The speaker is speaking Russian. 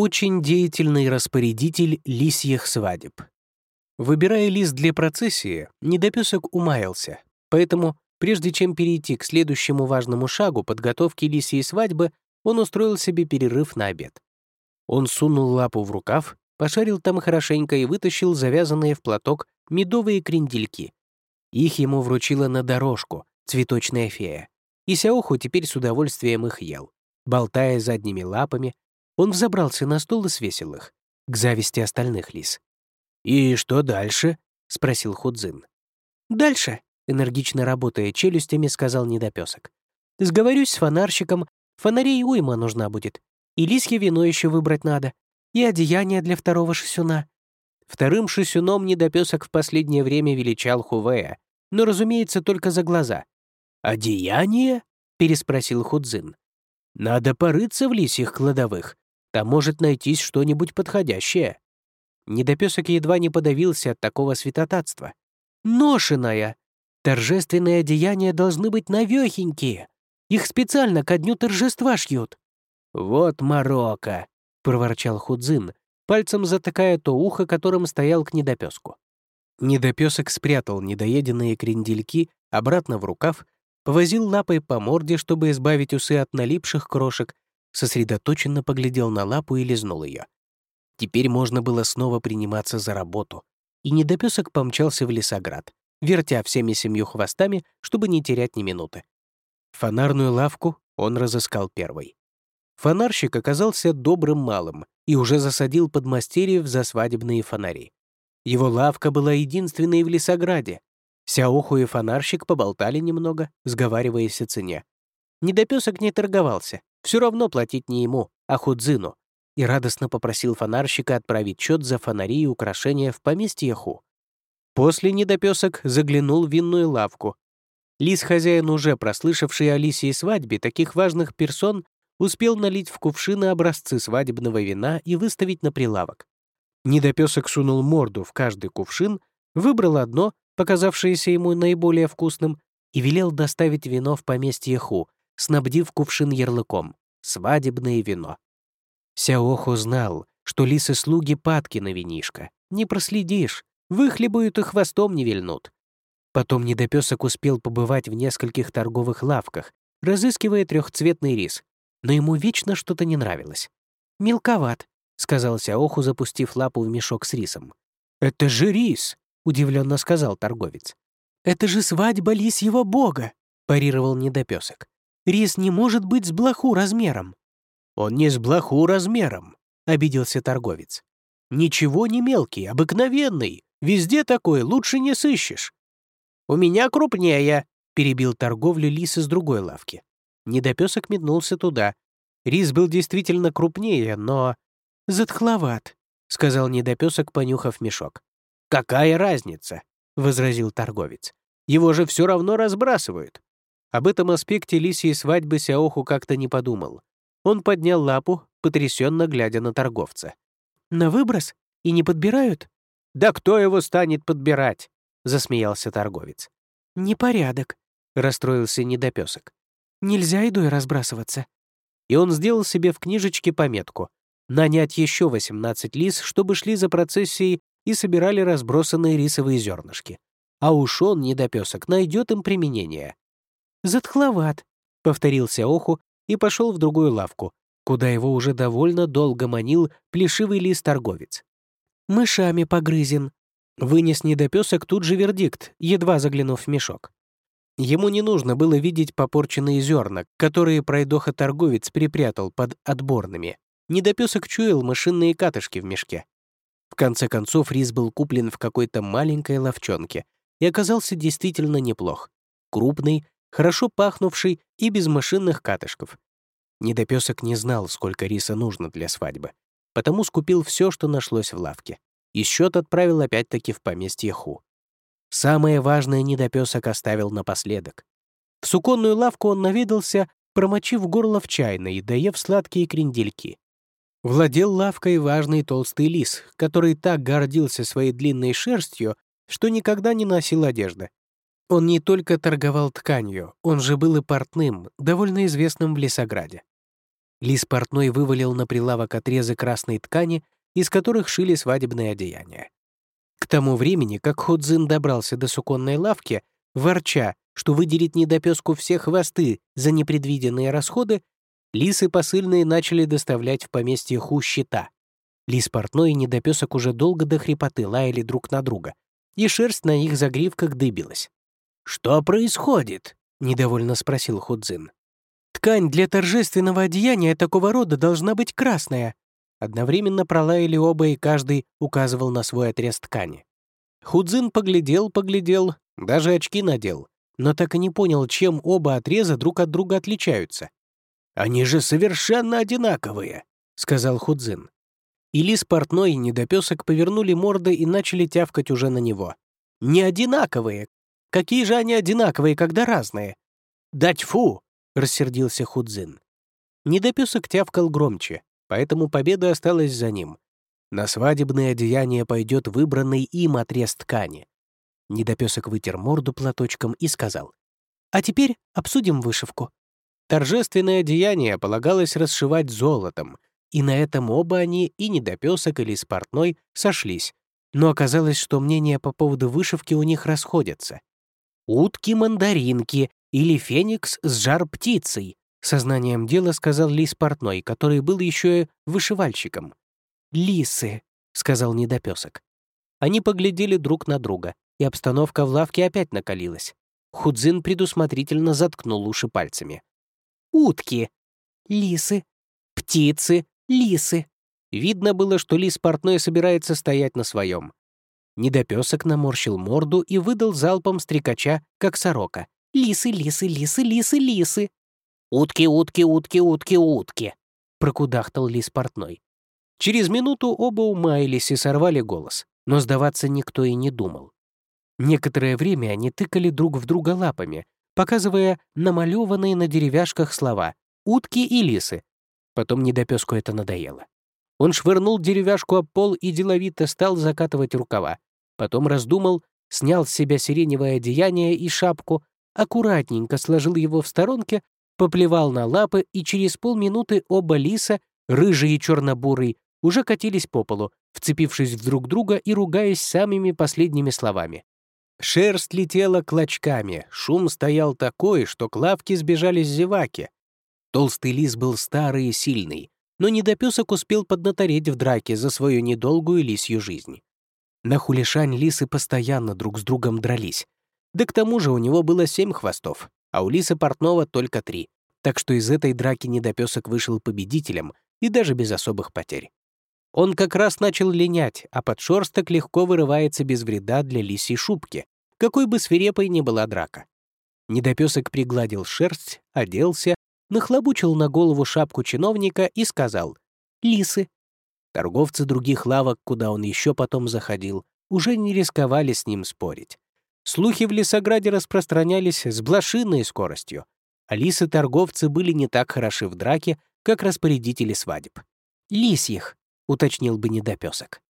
Очень деятельный распорядитель лисьих свадеб. Выбирая лис для процессии, недопесок умаялся, поэтому, прежде чем перейти к следующему важному шагу подготовки лисьей свадьбы, он устроил себе перерыв на обед. Он сунул лапу в рукав, пошарил там хорошенько и вытащил завязанные в платок медовые крендельки. Их ему вручила на дорожку цветочная фея, и Сяоху теперь с удовольствием их ел. Болтая задними лапами, он взобрался на стол и свесил их, к зависти остальных лис. «И что дальше?» — спросил Худзин. «Дальше», — энергично работая челюстями, сказал недопесок. «Сговорюсь с фонарщиком, фонарей уйма нужна будет. И лисье вино еще выбрать надо, и одеяние для второго шисюна». Вторым шисюном недопесок в последнее время величал Хувея, но, разумеется, только за глаза. «Одеяние?» — переспросил Худзин. «Надо порыться в лисьих кладовых. Там может найтись что-нибудь подходящее». Недопесок едва не подавился от такого святотатства. «Ношеная! Торжественные одеяния должны быть навехенькие. Их специально ко дню торжества шьют». «Вот морока!» — проворчал Худзин, пальцем затыкая то ухо, которым стоял к недопеску. Недопесок спрятал недоеденные крендельки обратно в рукав, повозил лапой по морде, чтобы избавить усы от налипших крошек, сосредоточенно поглядел на лапу и лизнул ее. Теперь можно было снова приниматься за работу. И недопесок помчался в лесоград, вертя всеми семью хвостами, чтобы не терять ни минуты. Фонарную лавку он разыскал первой. Фонарщик оказался добрым малым и уже засадил подмастерьев за свадебные фонари. Его лавка была единственной в лесограде. Сяоху и фонарщик поболтали немного, сговариваясь о цене. Недопесок не торговался, все равно платить не ему, а Худзину, и радостно попросил фонарщика отправить счет за фонари и украшения в поместье Ху. После недопесок заглянул в винную лавку. Лис-хозяин, уже прослышавший о Лисии свадьбе таких важных персон, успел налить в кувшины образцы свадебного вина и выставить на прилавок. Недопесок сунул морду в каждый кувшин, выбрал одно, показавшееся ему наиболее вкусным, и велел доставить вино в поместье Ху, снабдив кувшин ярлыком «Свадебное вино». Сяоху знал, что лисы-слуги падки на винишко. Не проследишь, выхлебают и хвостом не вильнут. Потом недопесок успел побывать в нескольких торговых лавках, разыскивая трехцветный рис, но ему вечно что-то не нравилось. «Мелковат», — сказал Сяоху, запустив лапу в мешок с рисом. «Это же рис!» — удивленно сказал торговец. «Это же свадьба лисьего бога!» — парировал недопесок. «Рис не может быть с блоху размером». «Он не с блоху размером», — обиделся торговец. «Ничего не мелкий, обыкновенный. Везде такой, лучше не сыщешь». «У меня крупнее», — перебил торговлю лис из другой лавки. Недопесок метнулся туда. Рис был действительно крупнее, но... «Затхловат», — сказал недопесок, понюхав мешок. «Какая разница?» — возразил торговец. «Его же все равно разбрасывают». Об этом аспекте лисьей свадьбы Сяоху как-то не подумал. Он поднял лапу, потрясенно глядя на торговца. «На выброс? И не подбирают?» «Да кто его станет подбирать?» — засмеялся торговец. «Непорядок», — расстроился недопесок. «Нельзя едой разбрасываться». И он сделал себе в книжечке пометку нанять еще 18 лис, чтобы шли за процессией и собирали разбросанные рисовые зернышки. А уж он, недопесок, найдет им применение. «Затхловат», — повторился Оху и пошел в другую лавку, куда его уже довольно долго манил плешивый лис-торговец. «Мышами погрызен», — вынес недопесок тут же вердикт, едва заглянув в мешок. Ему не нужно было видеть попорченные зерна, которые пройдоха-торговец припрятал под отборными. Недопесок чуял мышиные катышки в мешке. В конце концов, рис был куплен в какой-то маленькой ловчонке и оказался действительно неплох. Крупный, хорошо пахнувший и без машинных катышков. Недопесок не знал, сколько риса нужно для свадьбы, потому скупил все, что нашлось в лавке, и счет отправил опять-таки в поместье Ху. Самое важное недопесок оставил напоследок. В суконную лавку он наведался, промочив горло в чайной и доев сладкие крендельки. Владел лавкой важный толстый лис, который так гордился своей длинной шерстью, что никогда не носил одежды. Он не только торговал тканью, он же был и портным, довольно известным в Лесограде. Лис портной вывалил на прилавок отрезы красной ткани, из которых шили свадебные одеяния. К тому времени, как Ходзин добрался до суконной лавки, ворча, что выделит недопеску все хвосты за непредвиденные расходы, лисы посыльные начали доставлять в поместье Ху щита. Лис портной и недопесок уже долго до хрипоты лаяли друг на друга, и шерсть на их загривках дыбилась. «Что происходит?» — недовольно спросил Худзин. «Ткань для торжественного одеяния такого рода должна быть красная». Одновременно пролаяли оба, и каждый указывал на свой отрез ткани. Худзин поглядел, поглядел, даже очки надел, но так и не понял, чем оба отреза друг от друга отличаются. «Они же совершенно одинаковые», — сказал Худзин. И лис и недопесок повернули морды и начали тявкать уже на него. «Не одинаковые! Какие же они одинаковые, когда разные?» «Дать фу!» — рассердился Худзин. Недопесок тявкал громче, поэтому победа осталась за ним. На свадебное одеяние пойдет выбранный им отрез ткани. Недопесок вытер морду платочком и сказал. «А теперь обсудим вышивку». Торжественное одеяние полагалось расшивать золотом, и на этом оба они, и недопесок, или спортной, сошлись. Но оказалось, что мнения по поводу вышивки у них расходятся. «Утки-мандаринки или феникс с жар-птицей», сознанием дела сказал Лис Портной, который был еще и вышивальщиком. «Лисы», — сказал недопесок. Они поглядели друг на друга, и обстановка в лавке опять накалилась. Худзин предусмотрительно заткнул уши пальцами. «Утки», «Лисы», «Птицы», «Лисы». Видно было, что лис портной собирается стоять на своем. Недопесок наморщил морду и выдал залпом стрекача, как сорока. «Лисы, лисы, лисы, лисы, лисы!» «Утки, утки, утки, утки, утки!» — прокудахтал лис портной. Через минуту оба умаялись и сорвали голос, но сдаваться никто и не думал. Некоторое время они тыкали друг в друга лапами, показывая намалеванные на деревяшках слова «утки» и «лисы». Потом недопеску это надоело. Он швырнул деревяшку об пол и деловито стал закатывать рукава. Потом раздумал, снял с себя сиреневое одеяние и шапку, аккуратненько сложил его в сторонке, поплевал на лапы, и через полминуты оба лиса, рыжий и чернобурый, уже катились по полу, вцепившись в друг друга и ругаясь самыми последними словами. Шерсть летела клочками, шум стоял такой, что к лавке сбежались зеваки. Толстый лис был старый и сильный, но недопесок успел поднатореть в драке за свою недолгую лисью жизнь. На хулишань лисы постоянно друг с другом дрались. Да к тому же у него было семь хвостов, а у лисы портного только три, так что из этой драки недопесок вышел победителем и даже без особых потерь. Он как раз начал линять, а подшерсток легко вырывается без вреда для лисьей шубки, какой бы свирепой ни была драка. Недопесок пригладил шерсть, оделся нахлобучил на голову шапку чиновника и сказал «Лисы». Торговцы других лавок, куда он еще потом заходил, уже не рисковали с ним спорить. Слухи в Лесограде распространялись с блошиной скоростью, а лисы-торговцы были не так хороши в драке, как распорядители свадеб. «Лисьих», — уточнил бы недопесок.